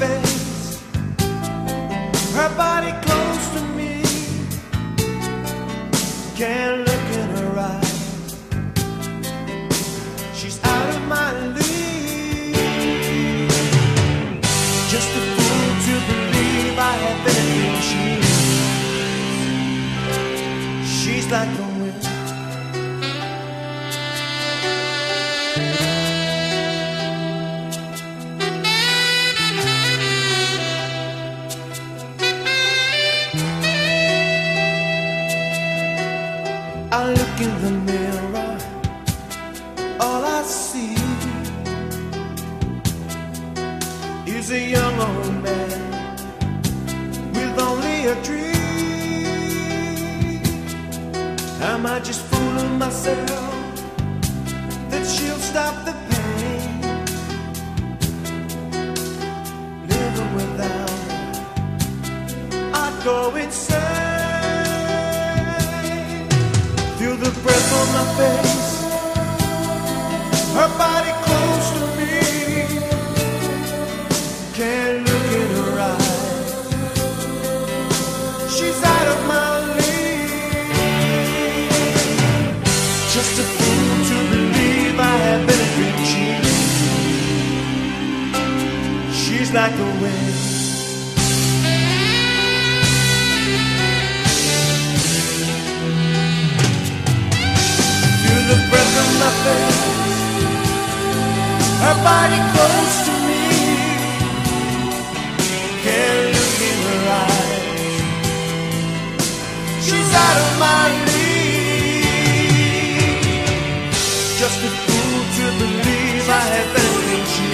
face, her body close to me. Can't look in her eyes, she's out of my league. Just a fool to believe I have anything she. She's like in the mirror, all I see is a young old man with only a dream. Am I just fooling myself that she'll stop my face, her body close to me. Can't look in her eyes. She's out of my league. Just a fool to believe I have needs. She's like the wind. Her body close to me. Can't look in her eyes. She's out of my league. Just a fool to believe I have anything she.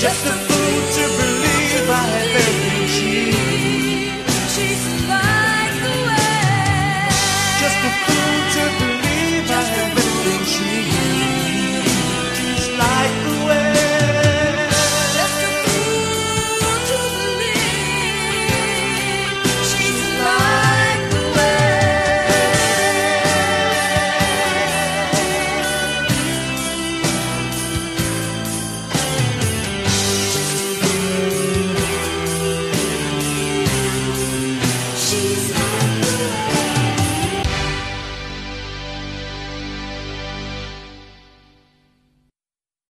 Just a